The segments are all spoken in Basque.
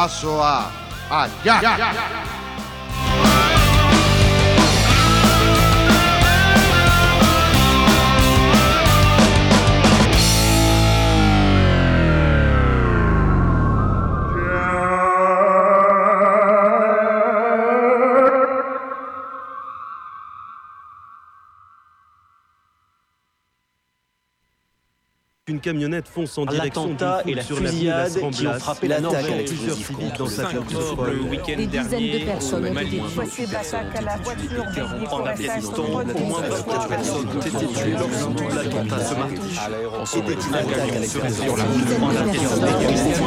bidazoa. Aia! Une camionnette fonce en direction et la sur la qui ont frappé la Norvège. Plusieurs civils dans sa le week-end Des dizaines de personnes ont été Voici l'attaque à la voiture en Afghanistan, au moins 24 personnes ont été tuées lors d'un double attentat ce mardi. Ensuite, la camion serait sur la route en Afghanistan.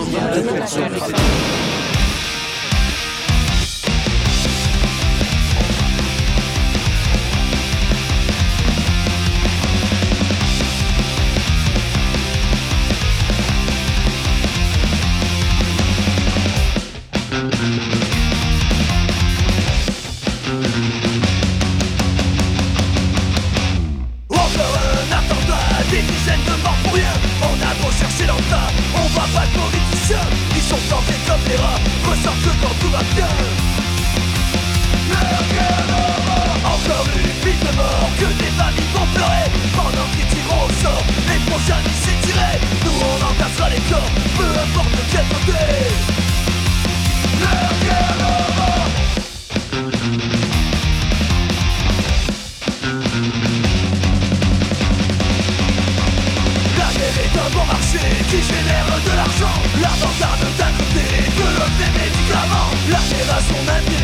de l'argent, la banque de ta côté, que l'homme des médicaments, la génération même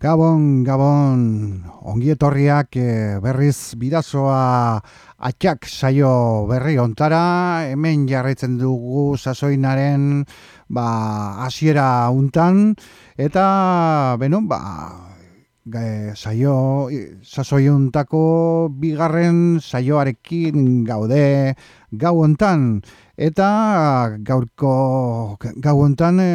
Gabon, Gabon, ongi etorriak e, berriz bidazoa atxak saio berri ontara, hemen jarraitzen dugu sasoinaren ba, asiera untan, eta, beno, ba, e, saio, sasoi untako bigarren saioarekin gaude gau ontan, Eta gaurko gau hontan e,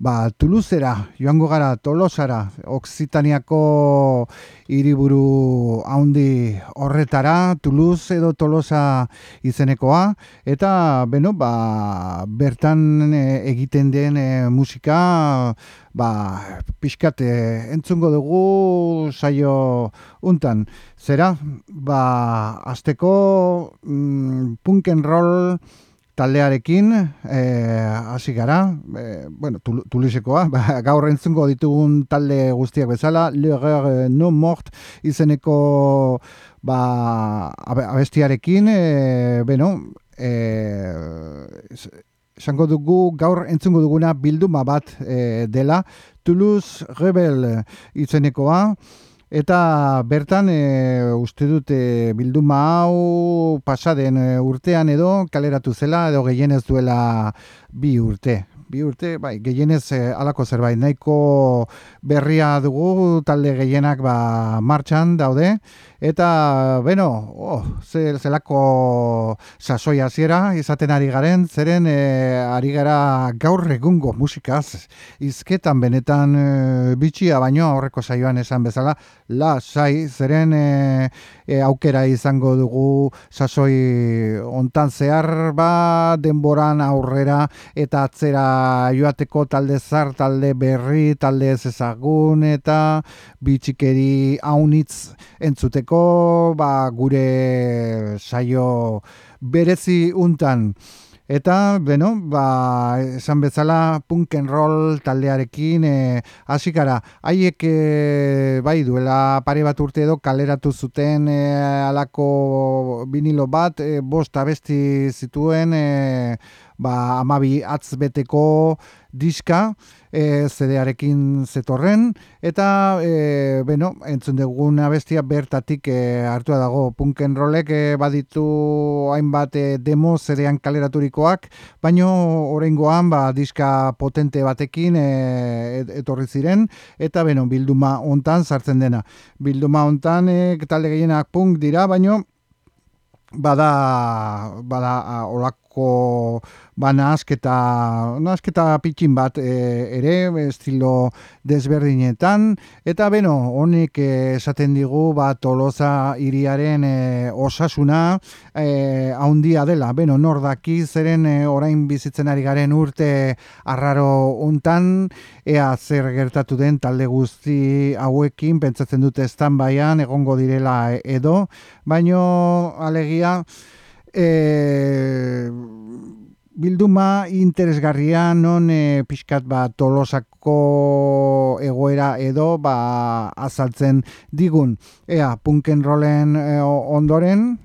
ba Tuluzera joango gara Tolosara Oksitaniako hiriburu handi horretara Tuluz edo Tolosa izenekoa eta beno ba bertan e, egiten den e, musika ba pixkat entzungo dugu saio hontan zera ba asteko mm, punk and roll taldearekin hasi gara, e, bueno, tulisekoa, ba, gaur entzungo ditugun talde guztiak bezala, Le No Mort izeneko ba, abestiarekin, e, beno, e, esango dugu gaur entzungo duguna bilduma bat e, dela, Toulouse Rebel izenekoa, Eta bertan e, uste dute bilduma hau pasaden e, urtean edo kaleratu zela edo gehienez duela bi urte. Bi urte, bai, gehienez e, alako zerbait, nahiko berria dugu talde gehienak ba, martxan daude. Eta, beno, oh, zelako sasoi hasiera izaten ari garen, zeren e, ari gara gaur egungo musikaz, izketan benetan e, bitxia baino aurreko saioan esan bezala, la sai, zeren e, aukera izango dugu sasoi ontan zehar ba denboran aurrera eta atzera joateko talde zar, talde berri, talde ez ezagun eta bitxikeri haunitz entzuteko ba, gure saio berezi untan. Eta, beno, ba, esan bezala punk and roll taldearekin e, hasikara. Haiek e, bai duela pare bat urte edo kaleratu zuten e, alako vinilo bat, e, bost abesti zituen e, ba, amabi atzbeteko diska e, zedearekin zetorren, eta, e, bueno, entzun dugun abestia bertatik e, hartua dago punken rolek e, baditu hainbat e, demo zedean kaleraturikoak, baino oraingoan ba, diska potente batekin e, etorri ziren, eta, bueno, bilduma hontan sartzen dena. Bilduma hontan e, talde gehienak punk dira, baino, bada, bada olako ba nahasketa, nahasketa pitxin bat e, ere, estilo desberdinetan, eta beno, honik esaten digu, ba, toloza iriaren e, osasuna e, haundia dela, beno, nordaki zeren e, orain bizitzen ari garen urte arraro untan, ea zer gertatu den talde guzti hauekin, pentsatzen dute estan baian, egongo direla edo, baino alegia, e, bilduma interesgarria non e, pixkat ba, tolosako egoera edo ba, azaltzen digun. Ea, punken rolen e, ondoren,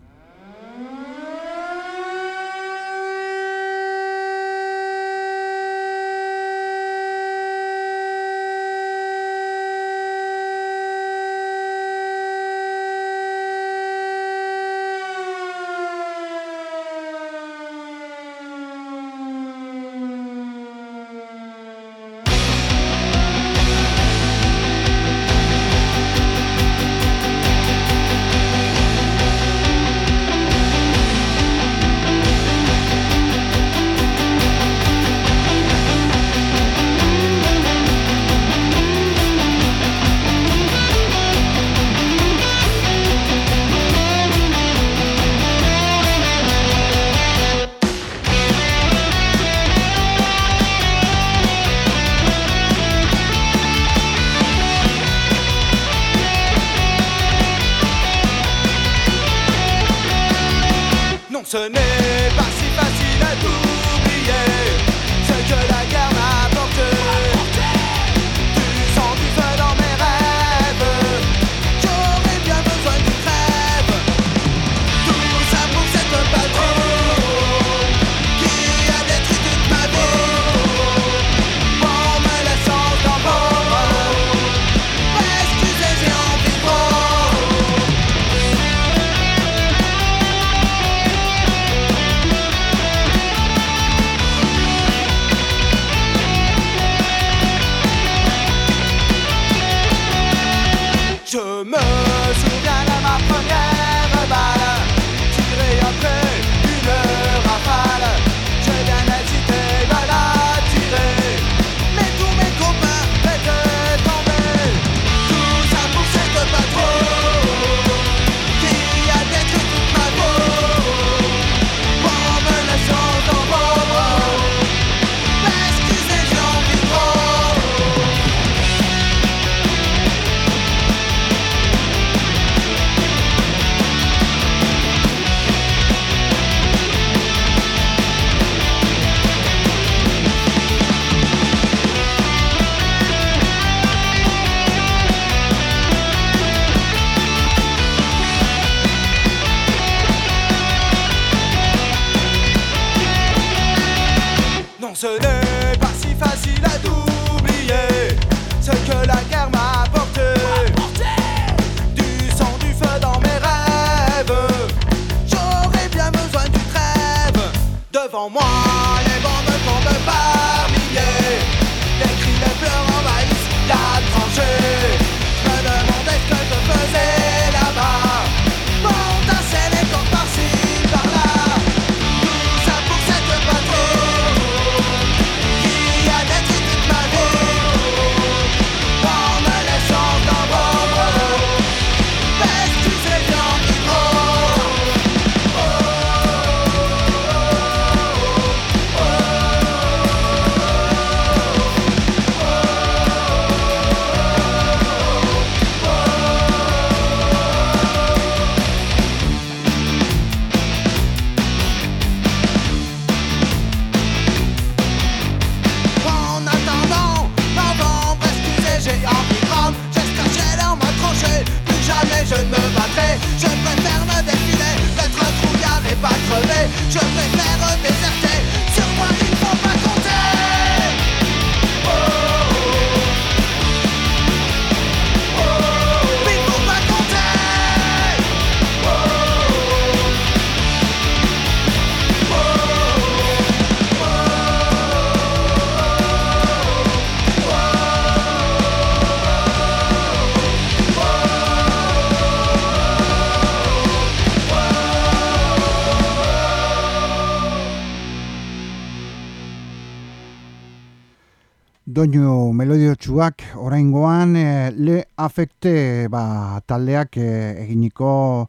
doinu melodiotsuak oraingoan e, le afekte ba, taldeak e, eginiko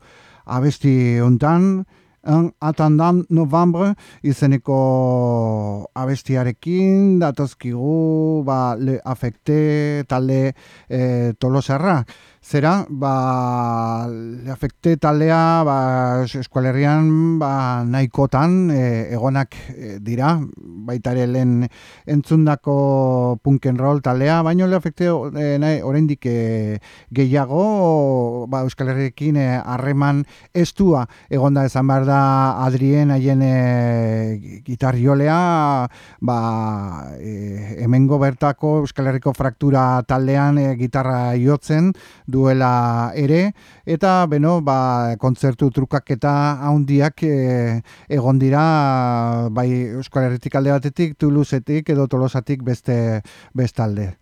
abesti hontan en atandan novembre izeneko abestiarekin datozkigu ba, le afekte talde e, tolosarra zera, ba, afekte taldea ba, eskualerrian ba, nahikotan e, egonak e, dira, baita ere lehen entzundako punk and roll taldea, baino le afekte e, nahi, oraindik e, gehiago ba, Euskal Herriekin e, harreman estua egonda esan behar da Adrien haien e, gitarriolea ba, e, hemengo bertako Euskal Herriko fraktura taldean e, gitarra jotzen duela ere. Eta beno ba kontzertu trukaketa handiak e, egon dira bai Euskal Herritik alde batetik Tuluzetik edo Tolosatik beste bestalde.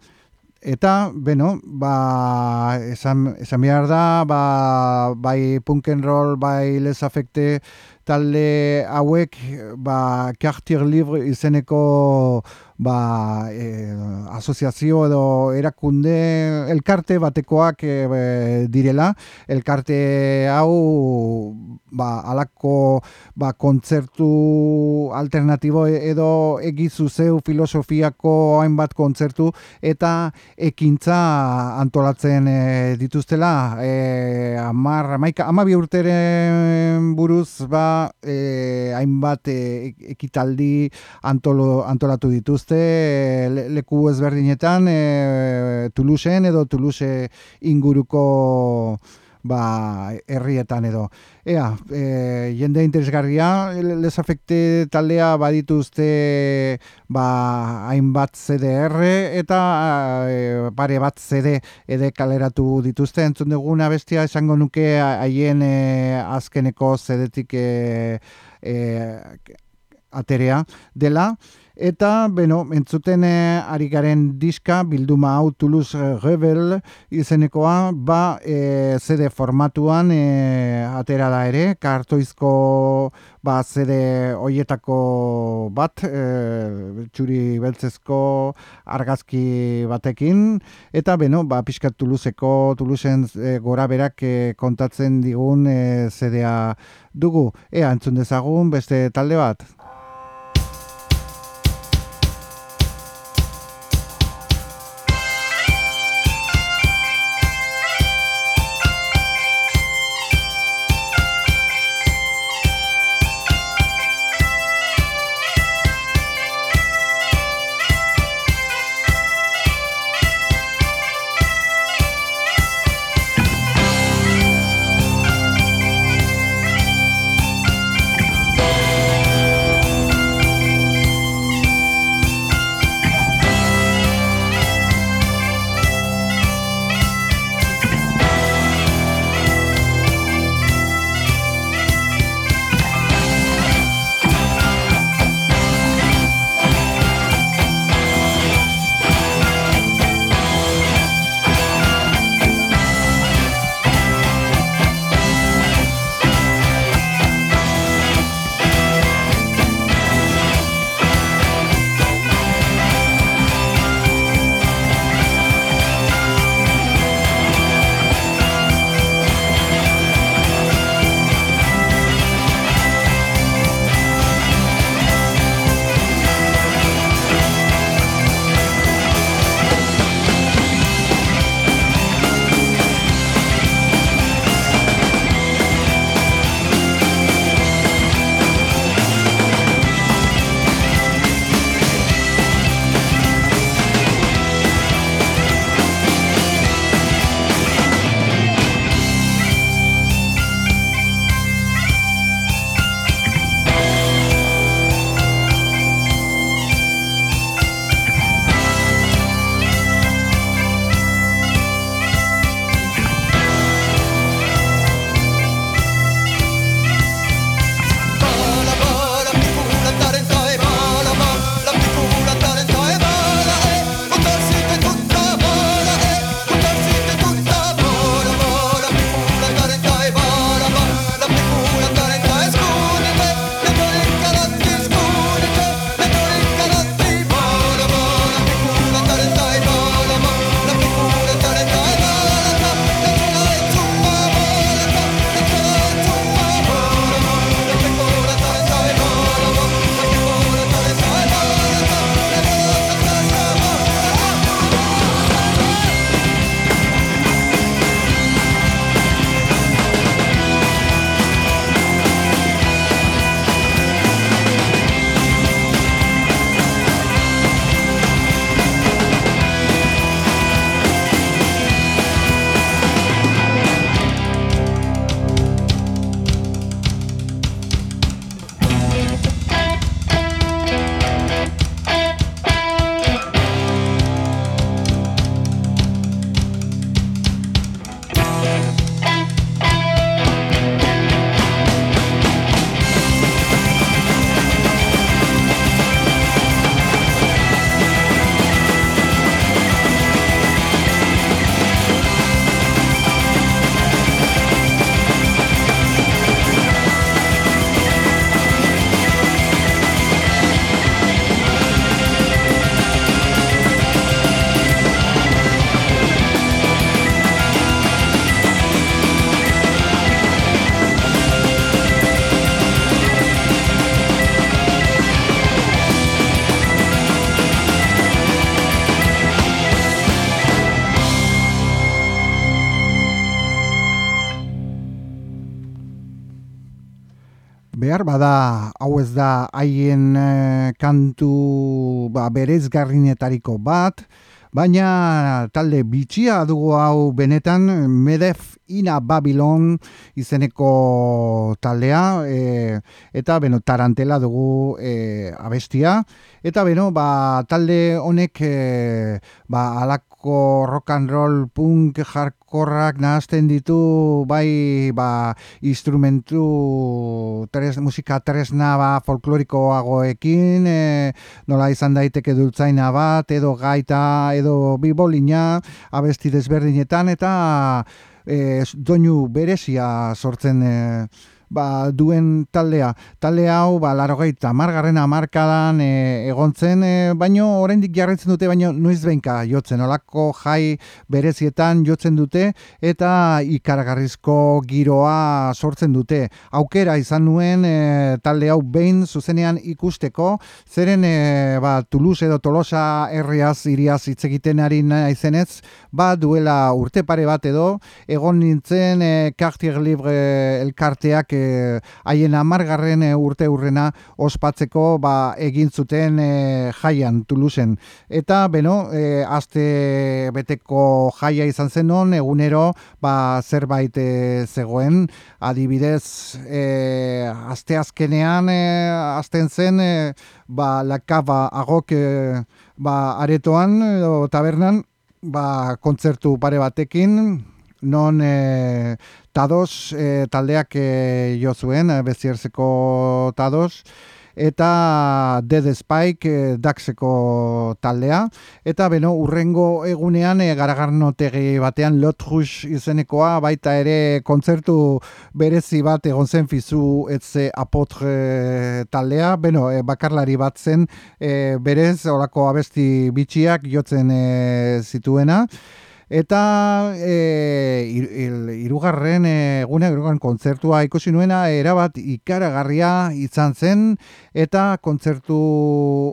Eta, beno, ba, esan, esan behar da, ba, bai punk and roll, bai les afekte, talde hauek ba Cartier Libre izeneko ba e, asoziazio edo erakunde elkarte batekoak e, direla. Elkarte hau ba alako ba kontzertu alternatibo edo egizu zeu filosofiako hainbat kontzertu eta ekintza antolatzen e, dituztela. E, amar, amaika, amabi urteren buruz ba e, hainbat e, ekitaldi antolo, antolatu dituzte e, leku ezberdinetan e, Toulouseen edo Toulouse inguruko ba, herrietan edo. Ea, e, jende interesgarria, les afekte taldea badituzte ba, hainbat CDR eta e, pare bat CD ede kaleratu dituzte. Entzun duguna bestia esango nuke haien e, azkeneko zedetik e, e, aterea dela. Eta, beno, entzuten eh, ari garen diska, bilduma hau Toulouse Rebel izenekoa, ba, e, zede formatuan e, atera da ere, kartoizko ba, zede hoietako bat, e, txuri beltzezko argazki batekin, eta, beno, ba, pixkat Toulouseko, Toulouseen e, gora berak kontatzen digun e, zedea dugu. Ea, entzun dezagun, beste talde bat? Behar bada hau ez da haien eh, kantu ba, berezgarrinetariko bat, baina talde bitxia dugu hau benetan Medef Ina Babylon izeneko taldea e, eta beno tarantela dugu e, abestia. Eta beno ba, talde honek e, ba, alako rock and roll punk jarkorrak nahazten ditu bai ba, instrumentu tres, musika tresna ba, folklorikoagoekin e, nola izan daiteke dultzaina bat edo gaita edo bibolina abesti desberdinetan eta e, doinu berezia sortzen e, ba, duen taldea. Talde hau, ba, laro gaita, margarren amarkadan e, egontzen, e, baino oraindik jarretzen dute, baino nuiz benka jotzen, olako jai berezietan jotzen dute, eta ikaragarrizko giroa sortzen dute. Aukera izan nuen e, talde hau behin zuzenean ikusteko, zeren e, ba, Toulouse edo Tolosa herriaz iriaz hitz egiten ari naizenez, ba, duela urte pare bat edo, egon nintzen e, Cartier Libre elkarteak e, haien amargarren e, urte urrena ospatzeko ba, egin zuten e, jaian Tuluzen. Eta, beno, e, aste beteko jaia izan zen non, egunero ba, zerbait e, zegoen, adibidez, e, aste azkenean, e, azten zen, e, ba, lakaba agok e, ba, aretoan, edo tabernan, ba, kontzertu pare batekin, non e, tados e, taldeak e, jo zuen, bezierzeko tados, eta Dead Spike e, daxeko taldea, eta beno, urrengo egunean e, garagarnotegi batean Lot Rush izenekoa, baita ere kontzertu berezi bat egon zen fizu etze apotre taldea, beno, e, bakarlari bat zen e, berez, orako abesti bitxiak jotzen e, zituena, Eta e, irugarren egune irugarren kontzertua ikusi nuena erabat ikaragarria izan zen. Eta kontzertu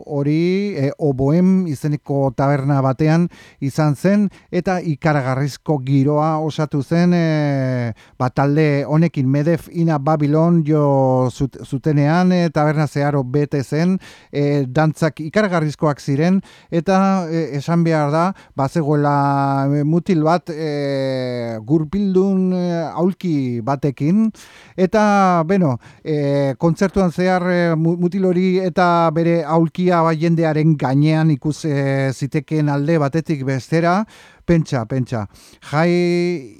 hori e, oboem izeneko taberna batean izan zen. Eta ikaragarrizko giroa osatu zen e, batalde honekin medef ina Babilon jo zutenean e, taberna zeharo bete zen. E, dantzak ikaragarrizkoak ziren. Eta e, esan behar da bazegoela mutil bat e, gurpildun e, aulki batekin. Eta beno e, kontzertuan zehar e, mutil hori eta bere aulkia jendearen gainean ikus e, ziteken alde batetik bestera pentsa, pentsa. Jai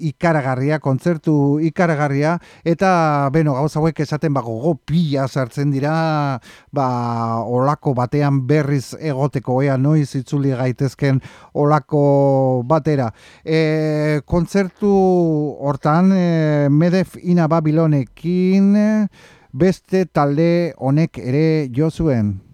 ikaragarria, kontzertu ikaragarria, eta, beno, gauza hauek esaten bago go pila sartzen dira, ba, olako batean berriz egoteko, ea, noiz itzuli gaitezken olako batera. E, kontzertu hortan, e, Medef Ina Babilonekin, beste talde honek ere jo zuen.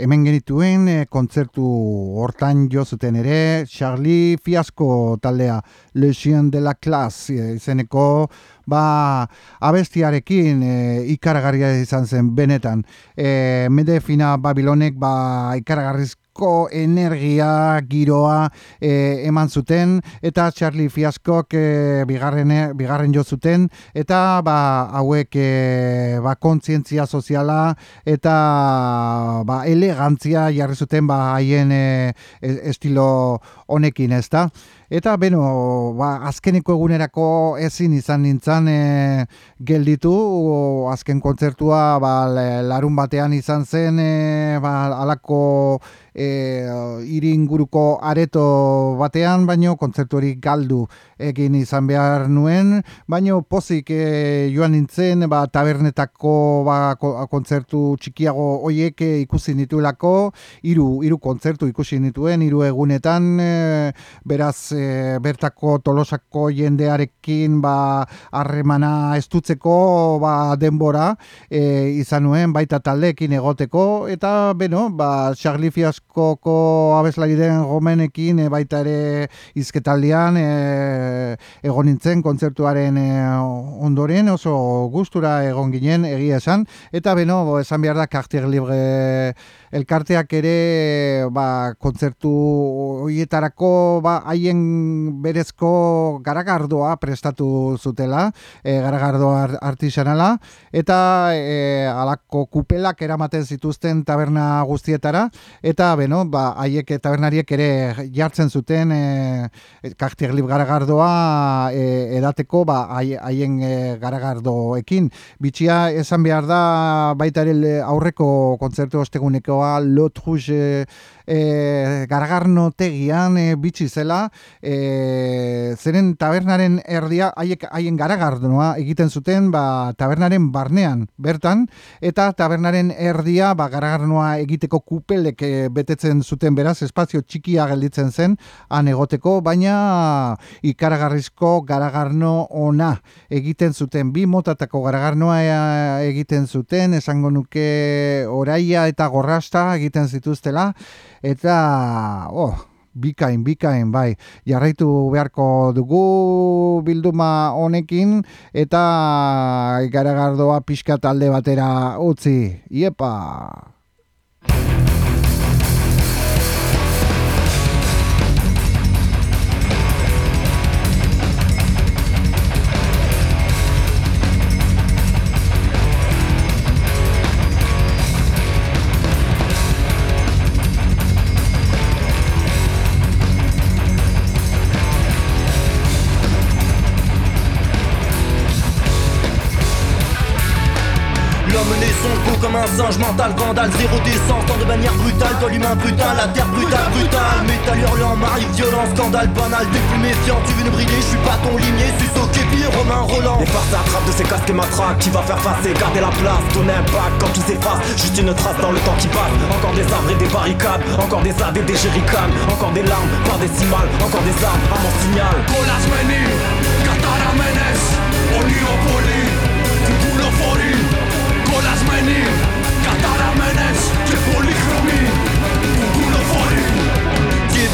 Hemen genituen e, kontzertu hortan jo zuten ere, Charlie Fiasco taldea, Le Chien de la Classe, e, izeneko, ba, abestiarekin e, ikaragarria izan zen benetan. E, Medefina Babilonek, ba, ikaragarrizko fiasko energia giroa e, eman zuten eta Charlie Fiaskok e, bigarren, bigarren jo zuten eta ba, hauek e, ba, kontzientzia soziala eta ba, elegantzia jarri zuten ba, haien e, estilo honekin ez da. Eta, beno, ba, azkeneko egunerako ezin izan nintzen e, gelditu, azken kontzertua ba, larun batean izan zen, e, ba, alako e, iringuruko areto batean, baino kontzertu hori galdu egin izan behar nuen, baino pozik e, joan nintzen ba, tabernetako ba, kontzertu txikiago hoiek e, ikusi nituelako, hiru hiru kontzertu ikusi nituen, hiru egunetan, e, beraz e, bertako tolosako jendearekin ba, harremana estutzeko ba, denbora e, izan nuen, baita taldeekin egoteko, eta beno, ba, Charlie Fiaskoko abeslari den gomenekin e, baita ere izketaldian, e, egon nintzen kontzertuaren e, ondoren oso gustura egon ginen egia esan. Eta beno esan behar da Cartier Libre elkarteak ere ba, kontzertu hoietarako ba, haien berezko garagardoa prestatu zutela, e, garagardoa artisanala, eta e, alako kupelak eramaten zituzten taberna guztietara, eta beno, ba, haiek tabernariek ere jartzen zuten e, Cartier Libre garagardoa e, edateko ba, haien e, garagardoekin. Bitxia esan behar da baita ere aurreko kontzertu ostegunekoa l'autre où j'ai e, gargarno tegian e, bitxi zela, e, zeren tabernaren erdia, haiek haien garagardoa egiten zuten ba, tabernaren barnean bertan, eta tabernaren erdia ba, garagarnoa egiteko kupelek e, betetzen zuten beraz, espazio txikia gelditzen zen, han egoteko, baina ikaragarrizko garagarno ona egiten zuten, bi motatako garagarnoa egiten zuten, esango nuke oraia eta gorrasta egiten zituztela, eta oh, bikain, bikain, bai, jarraitu beharko dugu bilduma honekin, eta garagardoa pixka talde batera utzi, iepa! Comme un singe mental vandale Zéro décence, tant de bannières brutales Dans l'humain brutal, la terre brutale, brutale. Métal hurlant, mari, violence, scandale banal T'es plus méfiant, tu veux nous briller, je suis pas ton limier Suis pire, Romain Roland. Les farces attrapent de ces casques et matraques Qui va faire face et garder la place. Ton impact quand tout s'efface Juste une trace dans le temps qui passe. Encore des arbres et des barricades Encore des AD et des jerrycans Encore des larmes par décimales Encore des armes à mon signal. Colas menü, Katara menes Oniopoly, Kukulofori Colas menü,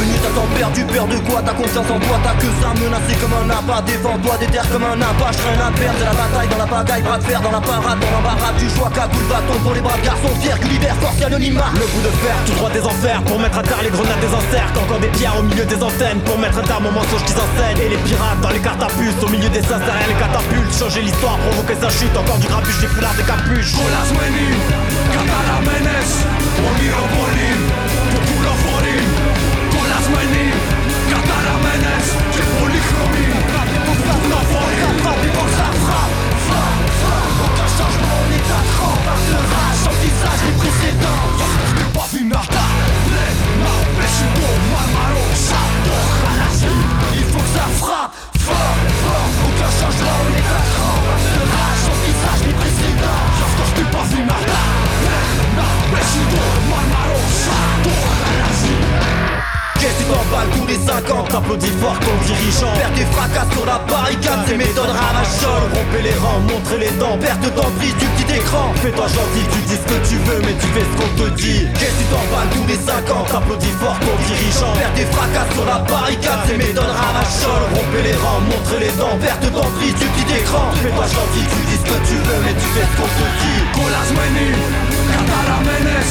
Venu t'as temps perdu, de quoi? Ta confiance en toi, t'as que ça menacé comme un abat Défends-toi, déterre comme un abat, je rien à perdre De la bataille, dans la bataille, bras de fer, dans la parade Dans l'embarras. Du choix, cagoule, bâton pour les bras garçons Fiers, l'hiver, force anonymat. Le coup de fer, tout droit des enfers Pour mettre à terre les grenades des inserts Encore des pierres au milieu des antennes Pour mettre à terre mon mensonge qui s'enseigne. Et les pirates dans les catapultes Au milieu des sas derrière les catapultes. Changer l'histoire, provoquer sa chute Encore du grabuche, des foulards, des capuches. message des précédents Je n'ai pas vu Martha Lève-moi, je suis la Il faut que ça frappe fort, fort. Aucun changement Tu t'emballes tous les 5 ans T'applaudis fort ton dirigeant Perdre des fracas sur la barricade Ces méthodes ravageurs Rompez les rangs, montrez les dents Perte d'emprise du petit écran Fais-toi gentil, tu dis ce que tu veux, mais tu fais ce qu'on te dit. Qu'est-ce que tu t'en bats tous les 5 ans? T'applaudis fort ton dirigeant. Faire des fracas sur la barricade, c'est méthode ravachole. Rompez les rangs, montre les dents, perte d'emprise du petit écran. Fais-toi gentil, tu dis ce que tu veux, mais tu fais ce qu'on te dit. Colas Catala menes,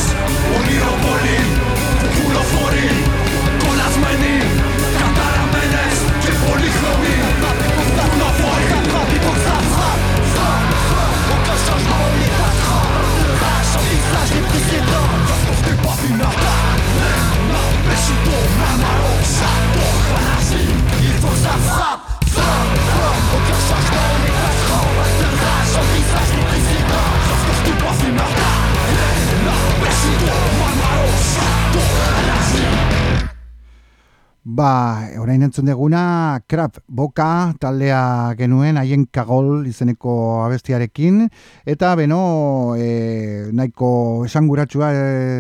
Ba, orain entzun deguna, krap, boka, taldea genuen, haien kagol izeneko abestiarekin, eta beno, e, nahiko esanguratsua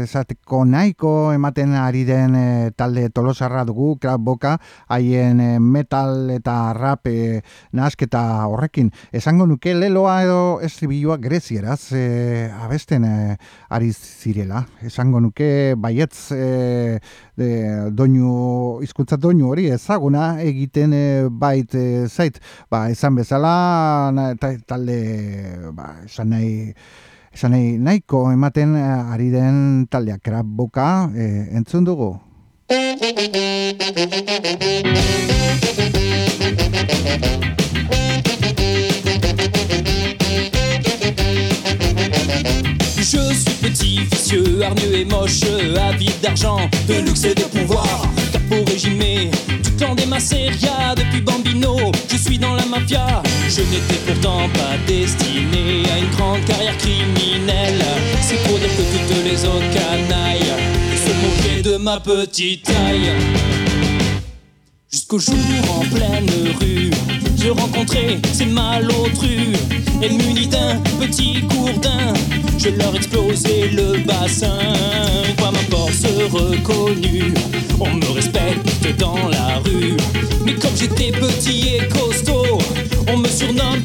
esateko nahiko ematen ari den e, talde tolosarra dugu, krap, boka, haien e, metal eta rap e, nahasketa horrekin. Esango nuke leloa edo estribilua grezieraz e, abesten e, ari zirela. Esango nuke baietz e, de, doinu hizkuntza doinu hori ezaguna egiten e, bait e, zait. Ba esan bezala na, ta, talde ba esan nahi esan nahi nahiko ematen ari den taldeak. Krab boka e, entzun dugu Je suis petit, vicieux, hargneux et moche, avide d'argent, de luxe et de pouvoir. Capo régimé, du clan des Masseria depuis Bambino. Je suis dans la mafia, je n'étais pourtant pas destiné à une grande carrière criminelle. C'est pour dire que toutes les autres canailles se moquaient de ma petite taille. Jusqu'au jour en pleine rue, je rencontrais ces malotrus et muni d'un petit gourdin, je leur explosais le bassin. Quoi ma force reconnue, on me respecte dans la rue. Mais comme j'étais petit et costaud, on me surnomme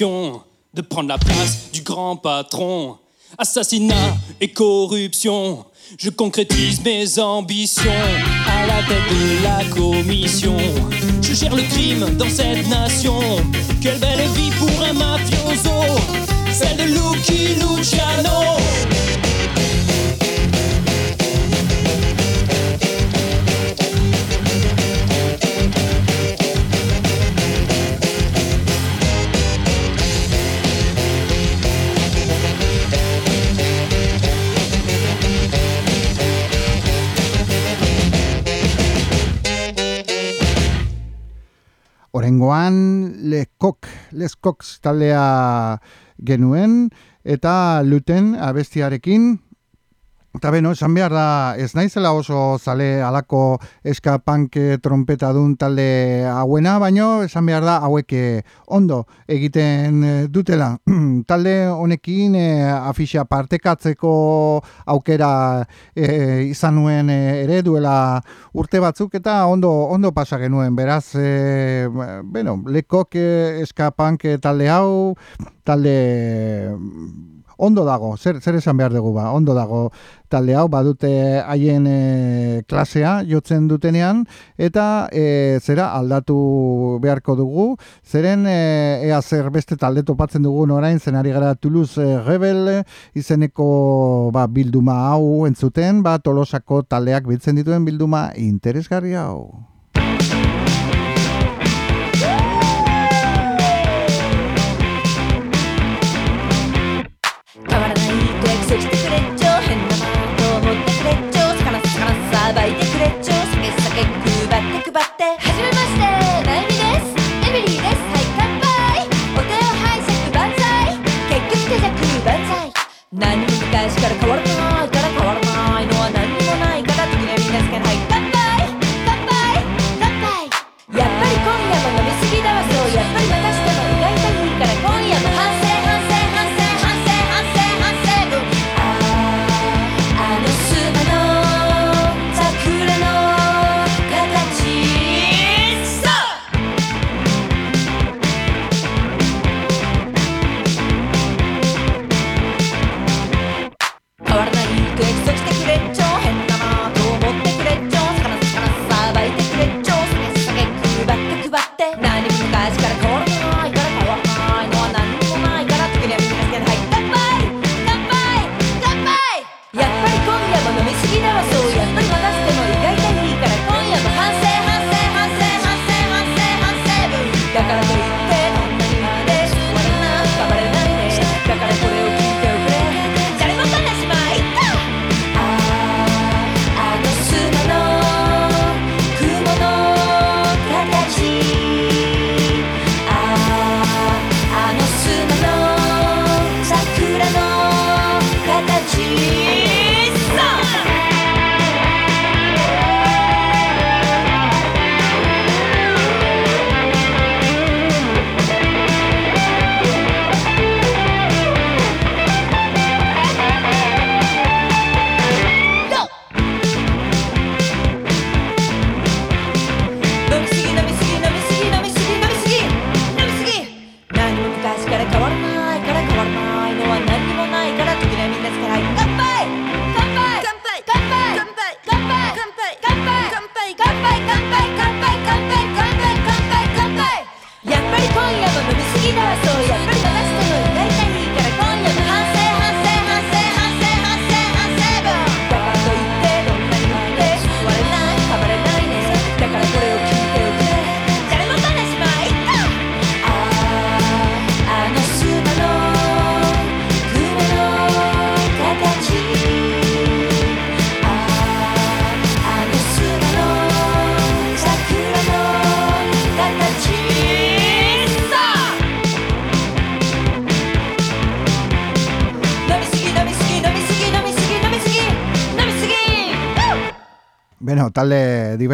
de prendre la place du grand patron. Assassinat et corruption, je concrétise mes ambitions à la tête de la commission. Je gère le crime dans cette nation. Quelle belle vie pour un mafioso, celle de Lucky Luciano. Orengoan Lekok, Leskok taldea genuen, eta luten abestiarekin, Eta beno, esan behar da, ez naizela oso zale alako eskapank trompeta dun talde hauena, baino esan behar da hauek eh, ondo egiten eh, dutela. talde honekin e, afixa partekatzeko aukera izan nuen ere duela urte batzuk eta ondo ondo pasa genuen, beraz, e, bueno, lekok eskapank talde hau, talde ondo dago, zer, zer esan behar dugu ba, ondo dago talde hau, badute haien e, klasea jotzen dutenean, eta e, zera aldatu beharko dugu, zeren e, ea zer beste talde topatzen dugu orain zenari gara Toulouse Rebel izeneko ba, bilduma hau entzuten, ba, tolosako taldeak biltzen dituen bilduma interesgarri hau.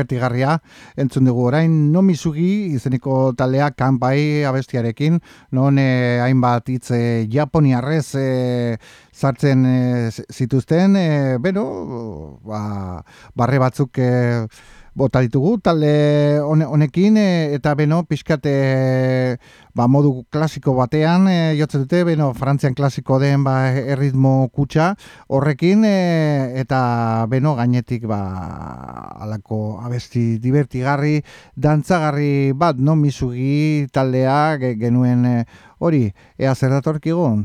Divertigarria entzun dugu orain nomizugi izeniko taldea kanpai abestiarekin non eh, hainbat hitz eh, japoniarrez eh, sartzen eh, zituzten eh, beno ba, barre batzuk eh, bota ditugu. Talde honekin e, eta beno pixkate ba, modu klasiko batean e, jotzen dute. Beno frantzian klasiko den ba, erritmo kutsa horrekin e, eta beno gainetik ba, alako abesti divertigarri dantzagarri bat no mizugi taldea genuen hori. Ea zer datorkigun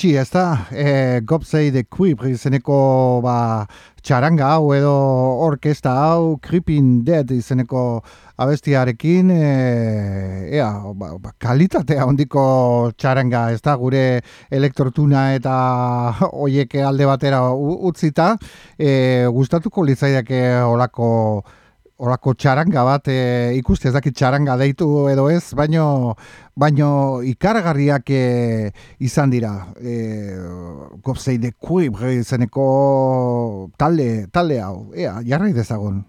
bitxi, ez da, e, gopzei de kuip, izeneko ba, txaranga hau edo orkesta hau, creeping dead izeneko abestiarekin, e, ea, ba, ba, kalitatea ondiko txaranga, ez da, gure elektrotuna eta oieke alde batera utzita, e, gustatuko litzaiake olako Horako txaranga bat e, ikuste ez dakit txaranga deitu edo ez, baino, baino ikaragarriak e, izan dira. E, Gopzei de kuib zeneko talde, talde hau. Ea, jarrai dezagon.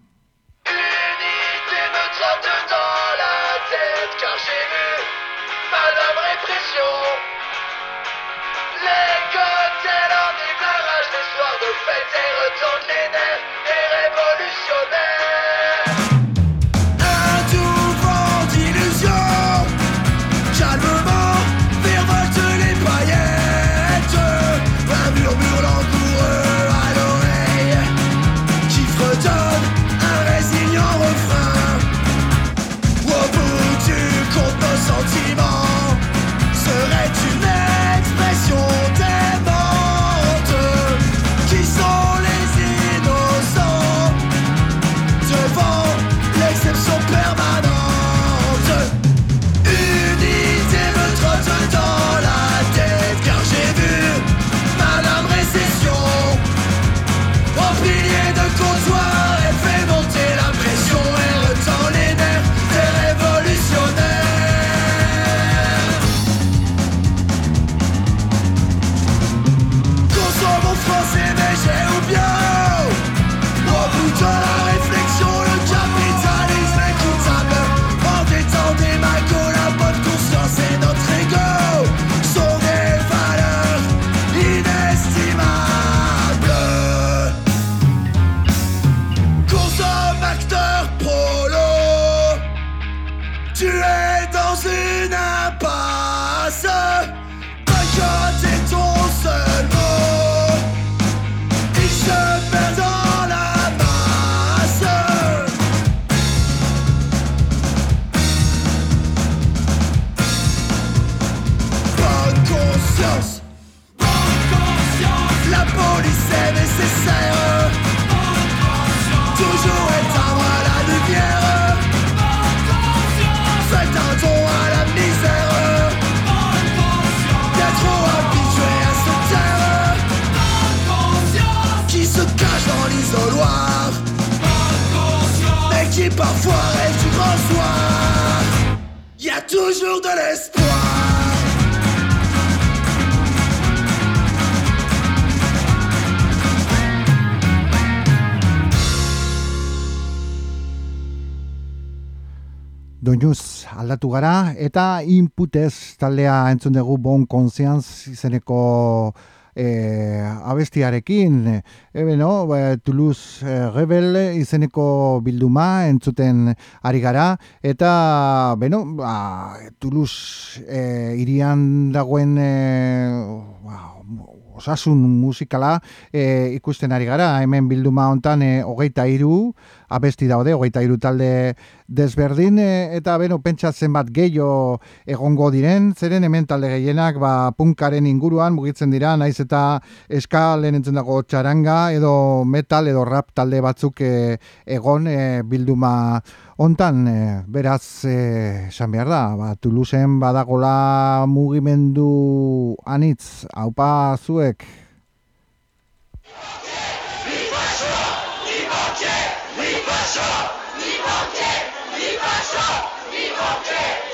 Doinuz aldatu gara eta inputez taldea entzun dugu bon konzianz izeneko e, abestiarekin. Ebe no, ba, Toulouse e, Rebel izeneko bilduma entzuten ari gara eta beno, ba, Toulouse e, irian dagoen e, ba, osasun musikala e, ikusten ari gara. Hemen bilduma hontan e, hogeita iru abesti daude, hogeita iru talde desberdin, e, eta beno, pentsatzen bat gehiago egongo diren, zeren hemen talde gehienak, ba, punkaren inguruan mugitzen dira, naiz eta eskalen entzun dago txaranga, edo metal, edo rap talde batzuk e, egon e, bilduma hontan, e, beraz, esan behar da, ba, Tuluzen badagola mugimendu anitz, haupa zuek, Liboncie! Liboncie! Liboncie!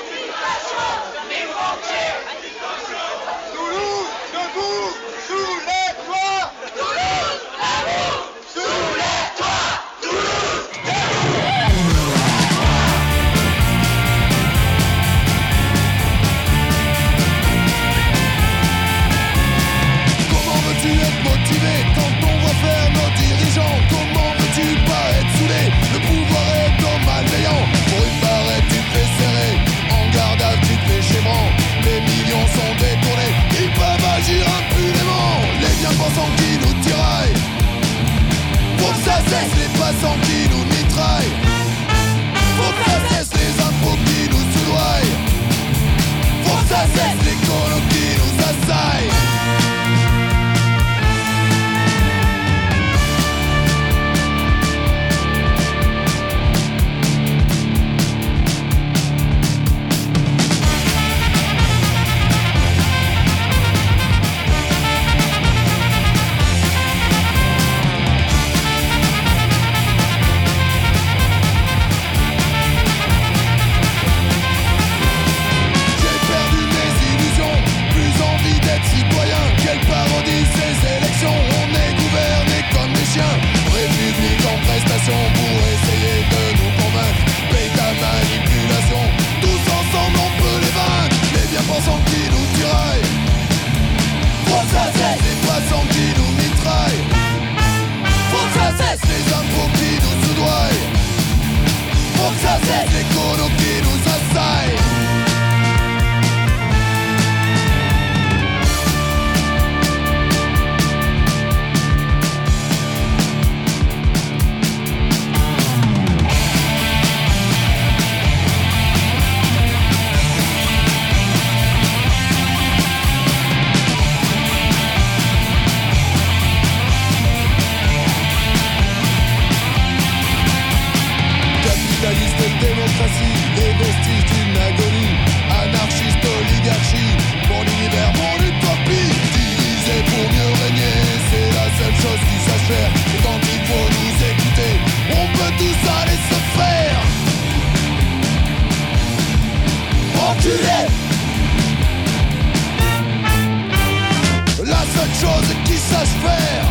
ça se faire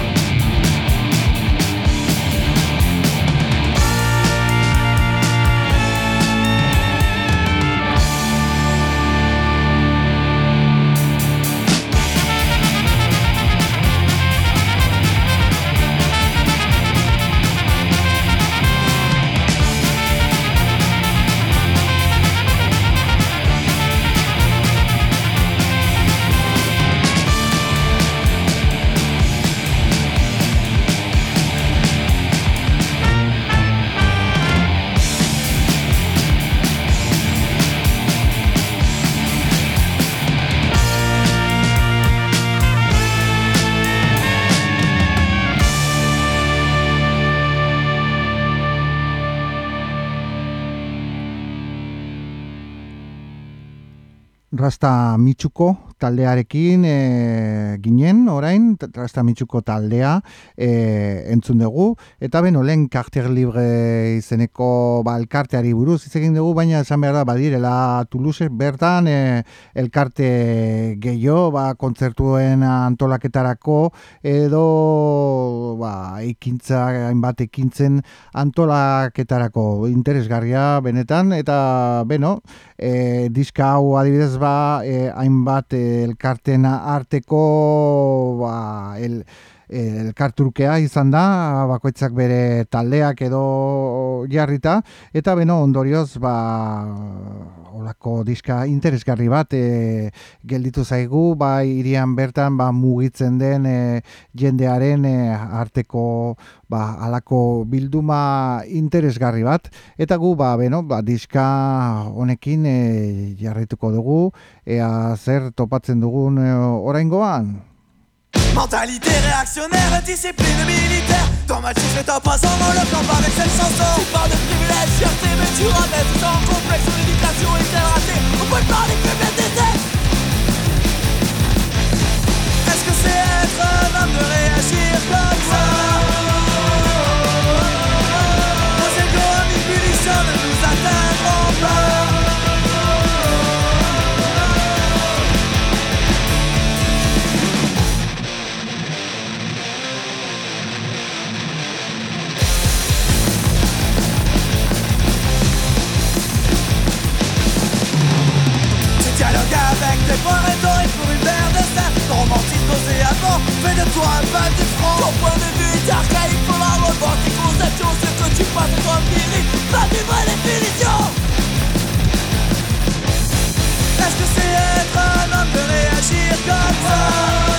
hasta Michuco, taldearekin e, ginen orain, Rasta Mitsuko taldea e, entzun dugu, eta beno, lehen karter libre izeneko ba, elkarteari buruz izegin dugu, baina esan behar da, badirela Toulouse bertan e, elkarte gehiago, ba, kontzertuen antolaketarako, edo ba, ikintza, hainbat ekintzen antolaketarako. Interesgarria benetan, eta beno, e, diska hau adibidez ba, e, hainbat elkarten arteko ba, el, elkartrukea izan da, bakoitzak bere taldeak edo jarrita, eta beno ondorioz, ba, olako diska interesgarri bat e, gelditu zaigu, ba, irian bertan ba, mugitzen den e, jendearen e, arteko ba, alako bilduma interesgarri bat, eta gu, ba, beno, ba, diska honekin e, jarrituko dugu, ea zer topatzen dugun e, oraingoan. Mentalité réactionnaire, discipline militaire. Ton machisme est en passant dans le camp avec cette chanson. Tu parles de privilèges, fierté, mais tu ramènes tout en complexe L'éducation est-elle ratée On peut parler que bien Est-ce que c'est être un homme de réagir comme ça? Tes points rhétoriques pour une verre de serre. Ton romantisme osé avant fais de toi un bal de franc. Ton point de vue est archaïque, faudra revoir tes conceptions Ce que tu passes est trop pas d'une vraie définition Est-ce que c'est être un homme de réagir comme ça?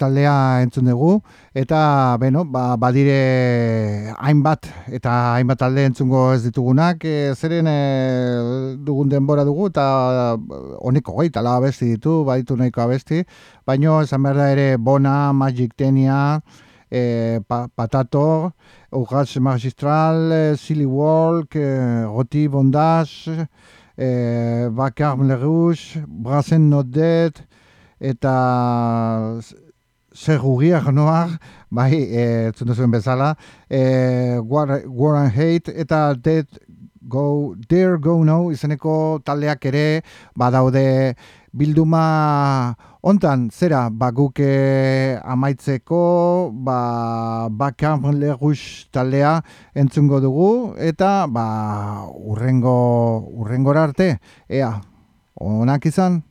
Taldea entzun dugu, eta beno, ba, badire hainbat, eta hainbat talde entzungo ez ditugunak, e, zeren e, dugun denbora dugu, eta honeko goi, tala abesti ditu, baditu nahiko abesti, baino esan behar da ere Bona, Magic Tenia, e, pa, Patato, Urratz Magistral, e, Silly Walk, e, Roti Bondage, e, Bakarm Le Rouge, Brazen Not Dead, eta Zerrugiak noar, bai, e, zuen bezala, e, War, and Hate, eta Dead Go, Dare Go No, izeneko taldeak ere, badaude bilduma ontan, zera, baguke amaitzeko, ba, bakamp lerruz taldea entzungo dugu, eta, ba, urrengo, urrengora arte, ea, onak izan?